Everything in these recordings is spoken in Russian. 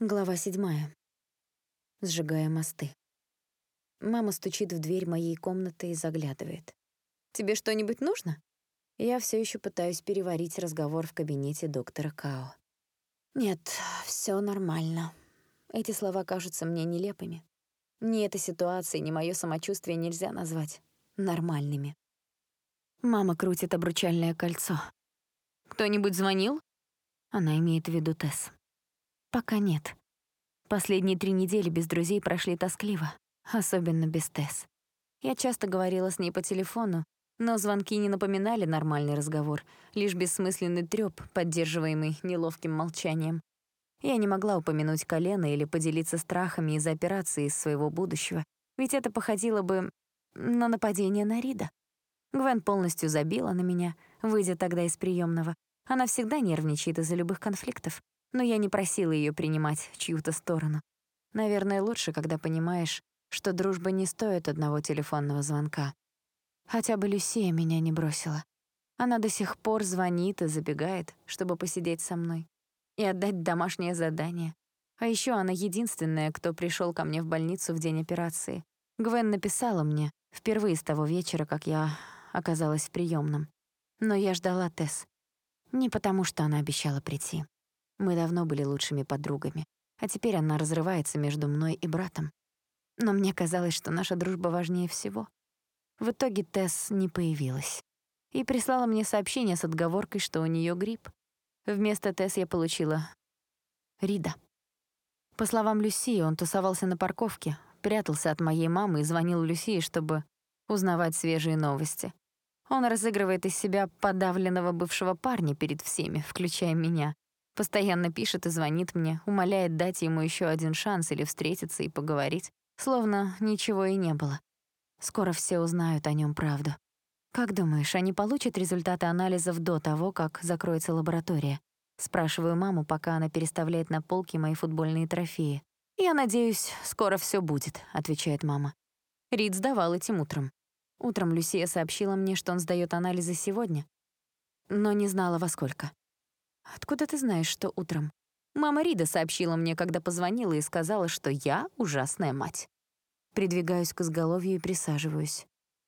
Глава седьмая. Сжигая мосты. Мама стучит в дверь моей комнаты и заглядывает. «Тебе что-нибудь нужно?» Я все еще пытаюсь переварить разговор в кабинете доктора Као. «Нет, все нормально». Эти слова кажутся мне нелепыми. Ни эта ситуация, ни мое самочувствие нельзя назвать нормальными. Мама крутит обручальное кольцо. «Кто-нибудь звонил?» Она имеет в виду Тесс. Пока нет. Последние три недели без друзей прошли тоскливо, особенно без Тесс. Я часто говорила с ней по телефону, но звонки не напоминали нормальный разговор, лишь бессмысленный трёп, поддерживаемый неловким молчанием. Я не могла упомянуть колено или поделиться страхами из-за операции из своего будущего, ведь это походило бы на нападение на Рида. Гвен полностью забила на меня, выйдя тогда из приемного. Она всегда нервничает из-за любых конфликтов, но я не просила ее принимать чью-то сторону. Наверное, лучше, когда понимаешь, что дружба не стоит одного телефонного звонка. Хотя бы Люсия меня не бросила. Она до сих пор звонит и забегает, чтобы посидеть со мной и отдать домашнее задание. А еще она единственная, кто пришел ко мне в больницу в день операции. Гвен написала мне впервые с того вечера, как я оказалась в приемном. Но я ждала Тесс. Не потому, что она обещала прийти. Мы давно были лучшими подругами, а теперь она разрывается между мной и братом. Но мне казалось, что наша дружба важнее всего. В итоге Тесс не появилась. И прислала мне сообщение с отговоркой, что у нее грипп. Вместо Тесс я получила Рида. По словам Люсии, он тусовался на парковке, прятался от моей мамы и звонил Люсии, чтобы узнавать свежие новости. Он разыгрывает из себя подавленного бывшего парня перед всеми, включая меня, Постоянно пишет и звонит мне, умоляет дать ему еще один шанс или встретиться и поговорить, словно ничего и не было. Скоро все узнают о нем правду. Как думаешь, они получат результаты анализов до того, как закроется лаборатория? Спрашиваю маму, пока она переставляет на полке мои футбольные трофеи. «Я надеюсь, скоро все будет», — отвечает мама. Рид сдавал этим утром. Утром Люсия сообщила мне, что он сдаёт анализы сегодня, но не знала во сколько. «Откуда ты знаешь, что утром?» «Мама Рида сообщила мне, когда позвонила и сказала, что я ужасная мать». Придвигаюсь к изголовью и присаживаюсь.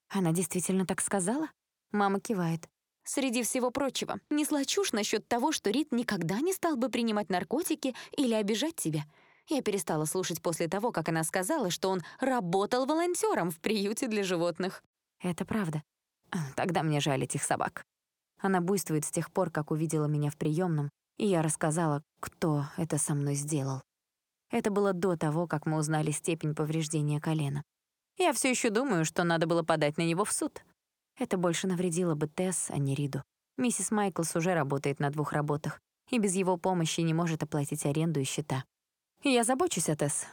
«Она действительно так сказала?» Мама кивает. Среди всего прочего, несла чушь насчет того, что Рид никогда не стал бы принимать наркотики или обижать тебя. Я перестала слушать после того, как она сказала, что он работал волонтером в приюте для животных. Это правда. Тогда мне жаль этих собак. Она буйствует с тех пор, как увидела меня в приемном, и я рассказала, кто это со мной сделал. Это было до того, как мы узнали степень повреждения колена. Я все еще думаю, что надо было подать на него в суд. Это больше навредило бы Тесс, а не Риду. Миссис Майклс уже работает на двух работах и без его помощи не может оплатить аренду и счета. «Я забочусь о Тесс,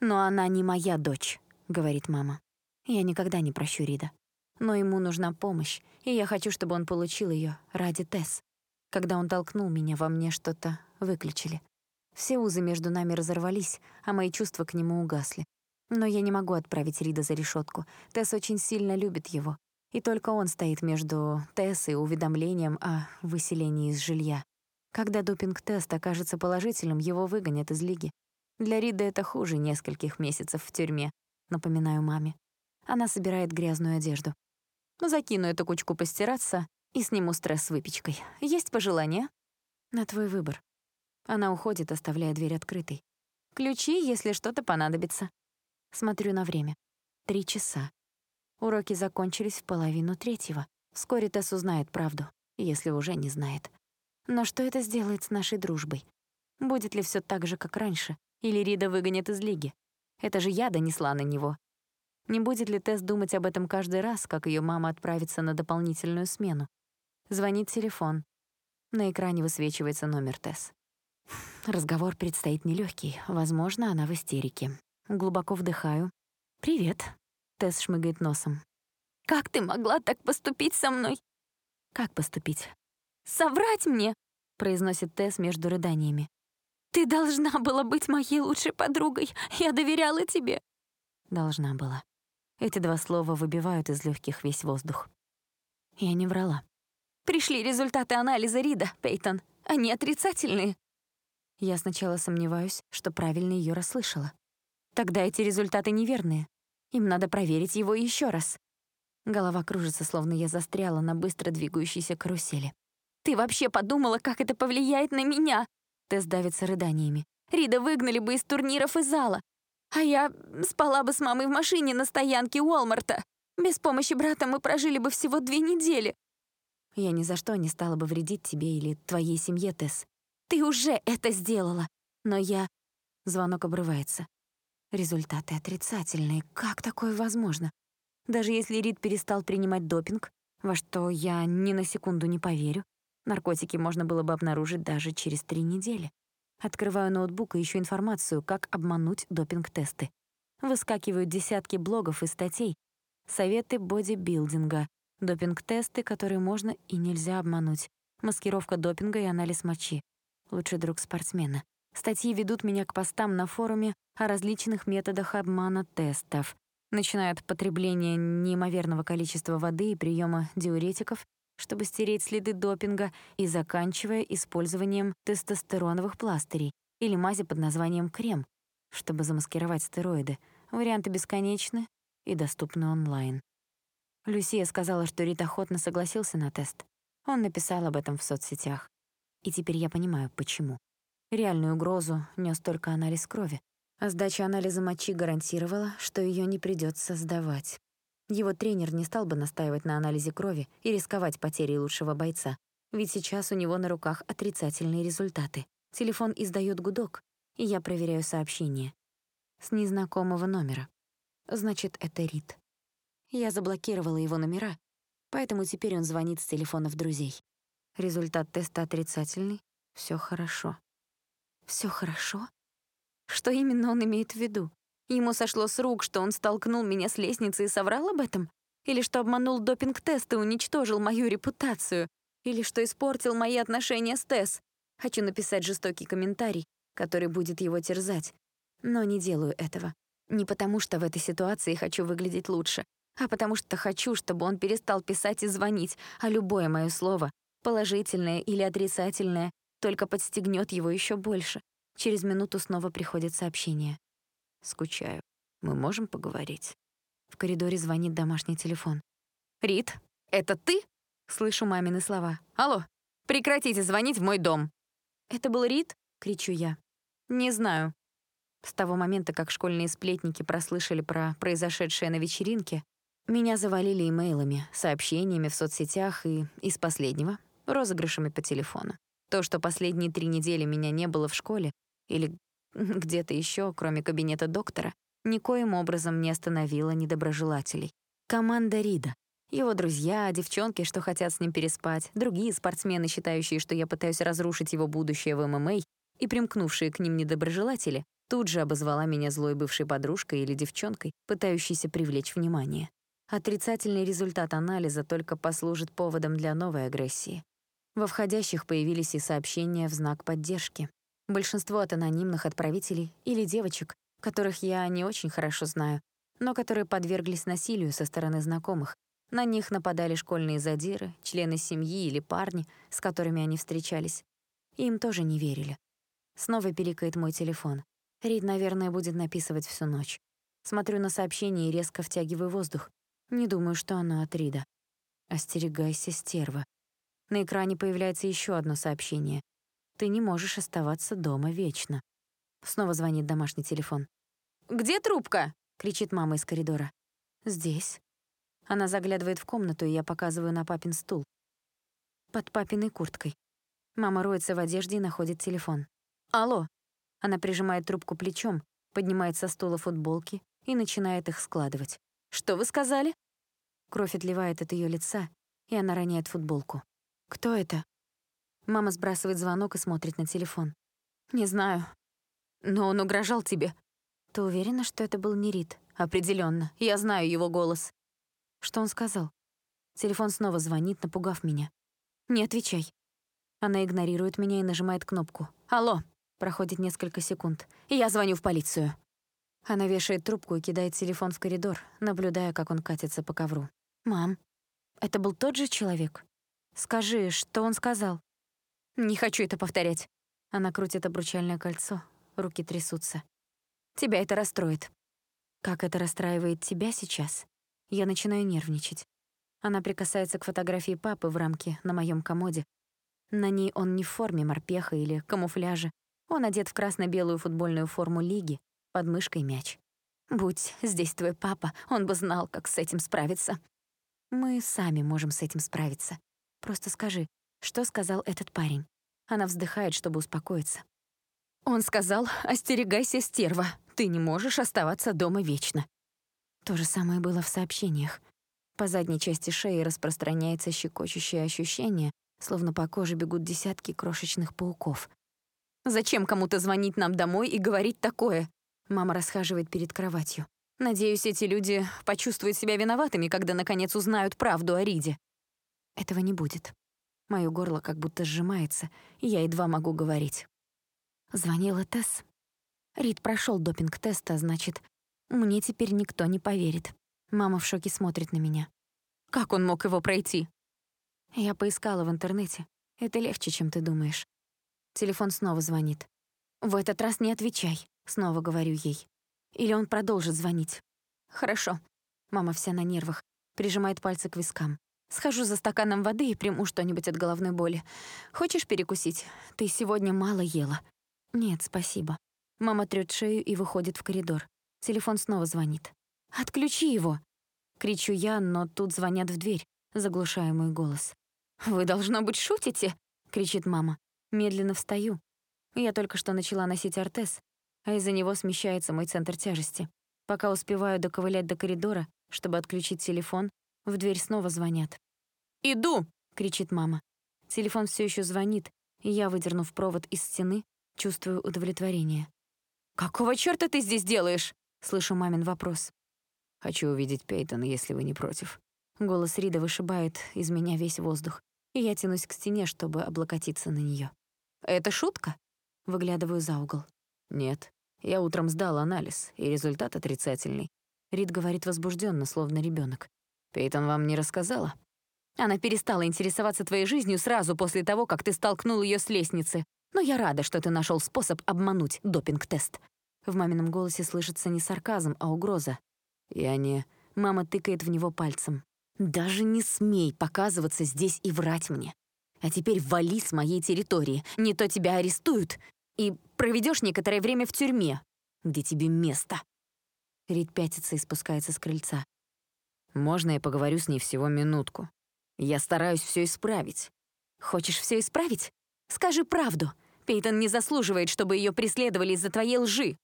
но она не моя дочь», — говорит мама. «Я никогда не прощу Рида. Но ему нужна помощь, и я хочу, чтобы он получил ее ради Тесс. Когда он толкнул меня, во мне что-то выключили. Все узы между нами разорвались, а мои чувства к нему угасли. Но я не могу отправить Рида за решетку. Тесс очень сильно любит его. И только он стоит между Тесс и уведомлением о выселении из жилья. Когда допинг-тест окажется положительным, его выгонят из лиги. Для Рида это хуже нескольких месяцев в тюрьме, напоминаю маме. Она собирает грязную одежду. Закину эту кучку постираться и сниму стресс с выпечкой. Есть пожелания? На твой выбор. Она уходит, оставляя дверь открытой. Ключи, если что-то понадобится. Смотрю на время. Три часа. Уроки закончились в половину третьего. Вскоре Тесс узнает правду, если уже не знает. Но что это сделает с нашей дружбой? Будет ли все так же, как раньше? Или Рида выгонят из лиги? Это же я донесла на него, не будет ли Тесс думать об этом каждый раз, как ее мама отправится на дополнительную смену? Звонит телефон. На экране высвечивается номер Тесс. Разговор предстоит нелегкий. Возможно, она в истерике. Глубоко вдыхаю. «Привет», — Тесс шмыгает носом. «Как ты могла так поступить со мной?» «Как поступить?» «Соврать мне!» — произносит Тесс между рыданиями. «Ты должна была быть моей лучшей подругой. Я доверяла тебе». Должна была. Эти два слова выбивают из легких весь воздух. Я не врала. «Пришли результаты анализа Рида, Пейтон. Они отрицательные». Я сначала сомневаюсь, что правильно ее расслышала. Тогда эти результаты неверные. Им надо проверить его еще раз. Голова кружится, словно я застряла на быстро двигающейся карусели. «Ты вообще подумала, как это повлияет на меня?» Тесс давится рыданиями. «Рида выгнали бы из турниров и зала. А я спала бы с мамой в машине на стоянке Уолмарта. Без помощи брата мы прожили бы всего две недели. Я ни за что не стала бы вредить тебе или твоей семье, Тесс. Ты уже это сделала. Но я... Звонок обрывается. Результаты отрицательные. Как такое возможно? Даже если Рид перестал принимать допинг, во что я ни на секунду не поверю, наркотики можно было бы обнаружить даже через три недели. Открываю ноутбук и ищу информацию, как обмануть допинг-тесты. Выскакивают десятки блогов и статей, советы бодибилдинга, допинг-тесты, которые можно и нельзя обмануть, маскировка допинга и анализ мочи. Лучший друг спортсмена. Статьи ведут меня к постам на форуме о различных методах обмана тестов, начиная от потребления неимоверного количества воды и приема диуретиков, чтобы стереть следы допинга, и заканчивая использованием тестостероновых пластырей или мази под названием крем, чтобы замаскировать стероиды. Варианты бесконечны и доступны онлайн. Люсия сказала, что Рит охотно согласился на тест. Он написал об этом в соцсетях. И теперь я понимаю, почему. Реальную угрозу нес только анализ крови, а сдача анализа мочи гарантировала, что ее не придется сдавать. Его тренер не стал бы настаивать на анализе крови и рисковать потерей лучшего бойца, ведь сейчас у него на руках отрицательные результаты. Телефон издает гудок, и я проверяю сообщение. С незнакомого номера. Значит, это Рид. Я заблокировала его номера, поэтому теперь он звонит с телефонов друзей. Результат теста отрицательный. Все хорошо. Все хорошо? Что именно он имеет в виду? Ему сошло с рук, что он столкнул меня с лестницы и соврал об этом? Или что обманул допинг-тест и уничтожил мою репутацию? Или что испортил мои отношения с Тесс? Хочу написать жестокий комментарий, который будет его терзать. Но не делаю этого. Не потому, что в этой ситуации хочу выглядеть лучше, а потому что хочу, чтобы он перестал писать и звонить, а любое мое слово, положительное или отрицательное, только подстегнет его еще больше. Через минуту снова приходит сообщение. Скучаю. Мы можем поговорить?» В коридоре звонит домашний телефон. «Рит, это ты?» Слышу мамины слова. «Алло, прекратите звонить в мой дом!» «Это был Рит?» — кричу я. «Не знаю». С того момента, как школьные сплетники прослышали про произошедшее на вечеринке, меня завалили имейлами, сообщениями в соцсетях и, из последнего, розыгрышами по телефону. То, что последние три недели меня не было в школе или где-то еще, кроме кабинета доктора, никоим образом не остановила недоброжелателей. Команда Рида. Его друзья, девчонки, что хотят с ним переспать, другие спортсмены, считающие, что я пытаюсь разрушить его будущее в ММА, и примкнувшие к ним недоброжелатели, тут же обозвала меня злой бывшей подружкой или девчонкой, пытающейся привлечь внимание. Отрицательный результат анализа только послужит поводом для новой агрессии. Во входящих появились и сообщения в знак поддержки. Большинство от анонимных отправителей или девочек, которых я не очень хорошо знаю, но которые подверглись насилию со стороны знакомых. На них нападали школьные задиры, члены семьи или парни, с которыми они встречались. Им тоже не верили. Снова пиликает мой телефон. Рид, наверное, будет написывать всю ночь. Смотрю на сообщение и резко втягиваю воздух. Не думаю, что оно от Рида. «Остерегайся, стерва». На экране появляется еще одно сообщение. Ты не можешь оставаться дома вечно. Снова звонит домашний телефон. «Где трубка?» — кричит мама из коридора. «Здесь». Она заглядывает в комнату, и я показываю на папин стул. Под папиной курткой. Мама роется в одежде и находит телефон. «Алло». Она прижимает трубку плечом, поднимает со стула футболки и начинает их складывать. «Что вы сказали?» Кровь отливает от ее лица, и она роняет футболку. «Кто это?» Мама сбрасывает звонок и смотрит на телефон. «Не знаю. Но он угрожал тебе». «Ты уверена, что это был не Рит?» Определенно. Я знаю его голос». «Что он сказал?» Телефон снова звонит, напугав меня. «Не отвечай». Она игнорирует меня и нажимает кнопку. «Алло!» Проходит несколько секунд. «Я звоню в полицию». Она вешает трубку и кидает телефон в коридор, наблюдая, как он катится по ковру. «Мам, это был тот же человек? Скажи, что он сказал?» «Не хочу это повторять». Она крутит обручальное кольцо, руки трясутся. Тебя это расстроит. Как это расстраивает тебя сейчас? Я начинаю нервничать. Она прикасается к фотографии папы в рамке на моем комоде. На ней он не в форме морпеха или камуфляжа. Он одет в красно-белую футбольную форму лиги, под мышкой мяч. Будь здесь твой папа, он бы знал, как с этим справиться. Мы сами можем с этим справиться. Просто скажи, что сказал этот парень? Она вздыхает, чтобы успокоиться. Он сказал, остерегайся, стерва. Ты не можешь оставаться дома вечно. То же самое было в сообщениях. По задней части шеи распространяется щекочущее ощущение, словно по коже бегут десятки крошечных пауков. «Зачем кому-то звонить нам домой и говорить такое?» Мама расхаживает перед кроватью. «Надеюсь, эти люди почувствуют себя виноватыми, когда наконец узнают правду о Риде». Этого не будет. Моё горло как будто сжимается, и я едва могу говорить. Звонила Тесс. Рид прошёл допинг-тест, а значит, мне теперь никто не поверит. Мама в шоке смотрит на меня. Как он мог его пройти? Я поискала в интернете. Это легче, чем ты думаешь. Телефон снова звонит. В этот раз не отвечай, снова говорю ей. Или он продолжит звонить. Хорошо. Мама вся на нервах, прижимает пальцы к вискам. Схожу за стаканом воды и приму что-нибудь от головной боли. Хочешь перекусить? Ты сегодня мало ела. Нет, спасибо. Мама трёт шею и выходит в коридор. Телефон снова звонит. «Отключи его!» Кричу я, но тут звонят в дверь, заглушая мой голос. «Вы, должно быть, шутите?» — кричит мама. Медленно встаю. Я только что начала носить ортез, а из-за него смещается мой центр тяжести. Пока успеваю доковылять до коридора, чтобы отключить телефон, в дверь снова звонят. «Иду!» — кричит мама. Телефон все еще звонит, и я, выдернув провод из стены, чувствую удовлетворение. «Какого чёрта ты здесь делаешь?» — слышу мамин вопрос. «Хочу увидеть Пейтона, если вы не против». Голос Рида вышибает из меня весь воздух, и я тянусь к стене, чтобы облокотиться на неё. «Это шутка?» — выглядываю за угол. «Нет. Я утром сдал анализ, и результат отрицательный». Рид говорит возбужденно, словно ребёнок. «Пейтон вам не рассказала?» Она перестала интересоваться твоей жизнью сразу после того, как ты столкнул её с лестницы. Но я рада, что ты нашёл способ обмануть допинг-тест. В мамином голосе слышится не сарказм, а угроза. Я не... Мама тыкает в него пальцем. Даже не смей показываться здесь и врать мне. А теперь вали с моей территории. Не то тебя арестуют и проведешь некоторое время в тюрьме, где тебе место. Рид пятится и спускается с крыльца. Можно я поговорю с ней всего минутку? Я стараюсь все исправить. Хочешь все исправить? Скажи правду. Пейтон не заслуживает, чтобы ее преследовали из-за твоей лжи.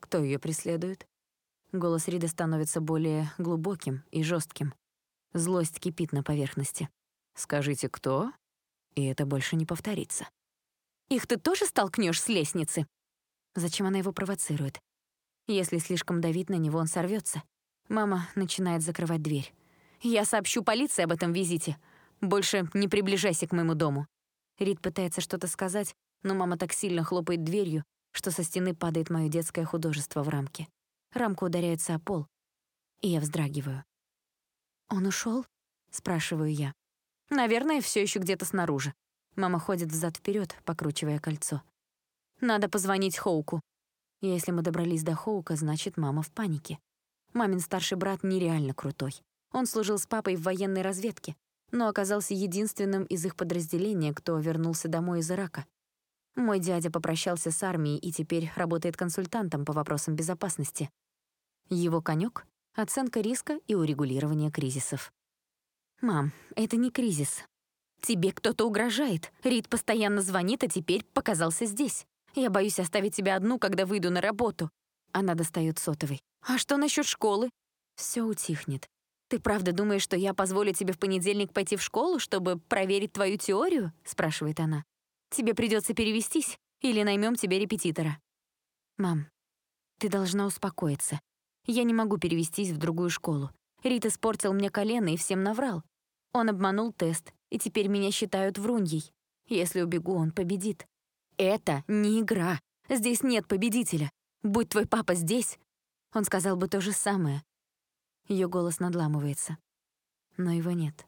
Кто ее преследует? Голос Рида становится более глубоким и жестким. Злость кипит на поверхности. Скажите, кто? И это больше не повторится. Их ты тоже столкнешь с лестницы? Зачем она его провоцирует? Если слишком давить на него, он сорвется. Мама начинает закрывать дверь. «Я сообщу полиции об этом визите. Больше не приближайся к моему дому». Рид пытается что-то сказать, но мама так сильно хлопает дверью, что со стены падает мое детское художество в рамке. Рамка ударяется о пол, и я вздрагиваю. «Он ушел? спрашиваю я. «Наверное, все еще где-то снаружи». Мама ходит взад вперед, покручивая кольцо. «Надо позвонить Хоуку». Если мы добрались до Хоука, значит, мама в панике. Мамин старший брат нереально крутой. Он служил с папой в военной разведке, но оказался единственным из их подразделения, кто вернулся домой из Ирака. Мой дядя попрощался с армией и теперь работает консультантом по вопросам безопасности. Его конёк — оценка риска и урегулирование кризисов. «Мам, это не кризис. Тебе кто-то угрожает. Рид постоянно звонит, а теперь показался здесь. Я боюсь оставить тебя одну, когда выйду на работу». Она достает сотовый. «А что насчет школы?» Все утихнет. «Ты правда думаешь, что я позволю тебе в понедельник пойти в школу, чтобы проверить твою теорию?» — спрашивает она. Тебе придется перевестись или наймем тебе репетитора. Мам, ты должна успокоиться. Я не могу перевестись в другую школу. Рит испортил мне колено и всем наврал. Он обманул тест, и теперь меня считают вруньей. Если убегу, он победит. Это не игра. Здесь нет победителя. Будь твой папа здесь, он сказал бы то же самое. Ее голос надламывается. Но его нет.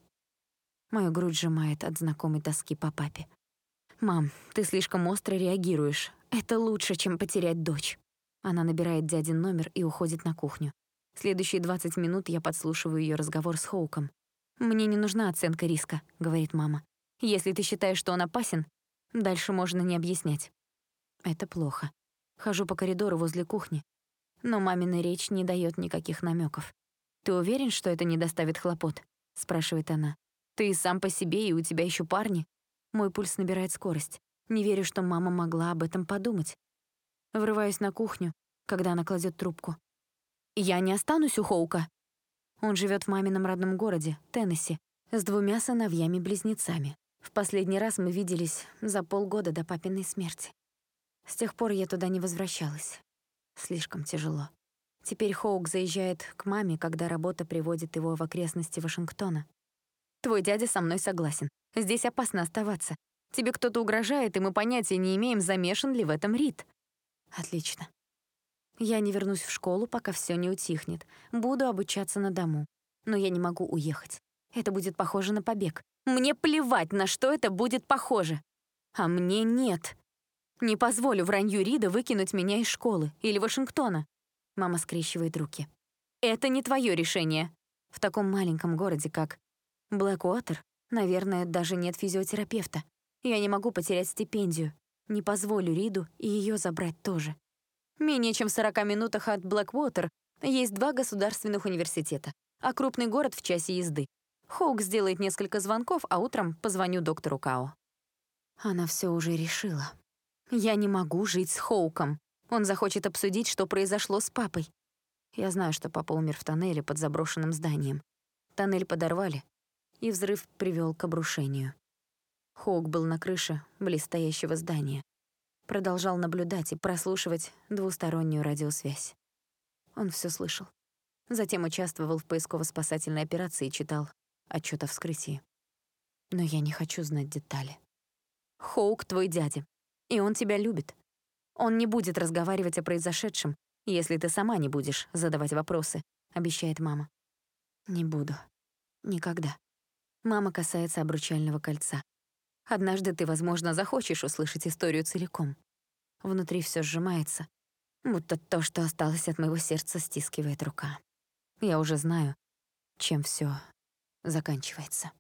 Мою грудь сжимает от знакомой тоски по папе. «Мам, ты слишком остро реагируешь. Это лучше, чем потерять дочь». Она набирает дядин номер и уходит на кухню. Следующие 20 минут я подслушиваю ее разговор с Хоуком. «Мне не нужна оценка риска», — говорит мама. «Если ты считаешь, что он опасен, дальше можно не объяснять». Это плохо. Хожу по коридору возле кухни, но мамина речь не дает никаких намеков. «Ты уверен, что это не доставит хлопот?» — спрашивает она. «Ты сам по себе, и у тебя еще парни». Мой пульс набирает скорость. Не верю, что мама могла об этом подумать. Врываюсь на кухню, когда она кладет трубку. «Я не останусь у Хоука». Он живет в мамином родном городе, Теннесси, с двумя сыновьями-близнецами. В последний раз мы виделись за полгода до папиной смерти. С тех пор я туда не возвращалась. Слишком тяжело. Теперь Хоук заезжает к маме, когда работа приводит его в окрестности Вашингтона. «Твой дядя со мной согласен. Здесь опасно оставаться. Тебе кто-то угрожает, и мы понятия не имеем, замешан ли в этом Рид». «Отлично. Я не вернусь в школу, пока все не утихнет. Буду обучаться на дому. Но я не могу уехать. Это будет похоже на побег. Мне плевать, на что это будет похоже. А мне нет. Не позволю вранью Рида выкинуть меня из школы или Вашингтона. Мама скрещивает руки. Это не твое решение. В таком маленьком городе, как Блэквотер, наверное, даже нет физиотерапевта. Я не могу потерять стипендию. Не позволю Риду и ее забрать тоже. Менее чем в 40 минутах от Блэквотер есть два государственных университета, а крупный город в часе езды. Хоук сделает несколько звонков, а утром позвоню доктору Као. Она все уже решила. Я не могу жить с Хоуком. Он захочет обсудить, что произошло с папой. Я знаю, что папа умер в тоннеле под заброшенным зданием. Тоннель подорвали, и взрыв привел к обрушению. Хоук был на крыше близстоящего здания. Продолжал наблюдать и прослушивать двустороннюю радиосвязь. Он все слышал. Затем участвовал в поисково-спасательной операции и читал отчет о вскрытии. Но я не хочу знать детали. Хоук твой дядя и он тебя любит. Он не будет разговаривать о произошедшем, если ты сама не будешь задавать вопросы, обещает мама. Не буду. Никогда. Мама касается обручального кольца. Однажды ты, возможно, захочешь услышать историю целиком. Внутри все сжимается, будто то, что осталось от моего сердца, стискивает рука. Я уже знаю, чем все заканчивается.